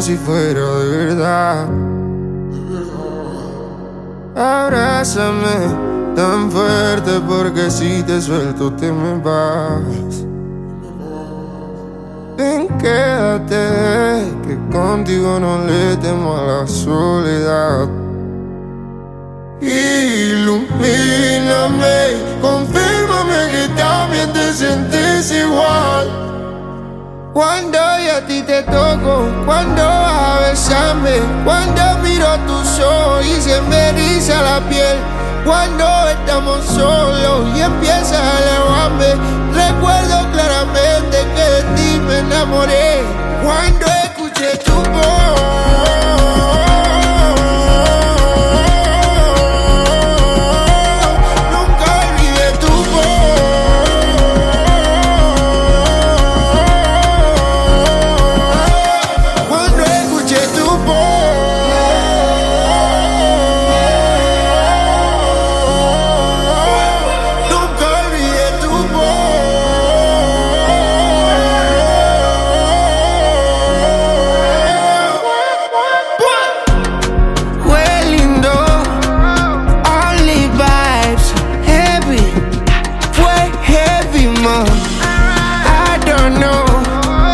si fuera de verdad. Abrázame tan fuerte porque si te suelto te me vas. Ven, quédate, que contigo no le temo a la soledad. Ilumíname, confírmame que también te sientes igual. Cuando yo a ti te toco, cuando miro tus ojos y se me eriza la piel, cuando estamos solos y empiezas a elevarme, recuerdo claramente que de ti me enamoré. Cuando escuché tu voz.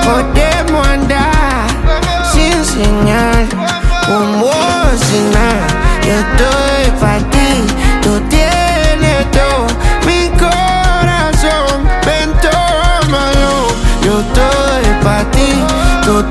Podemos andar sin señal, como sin nada. Yo estoy para ti, tú tienes todo, mi corazón, ven tómalo. Yo estoy para ti, tú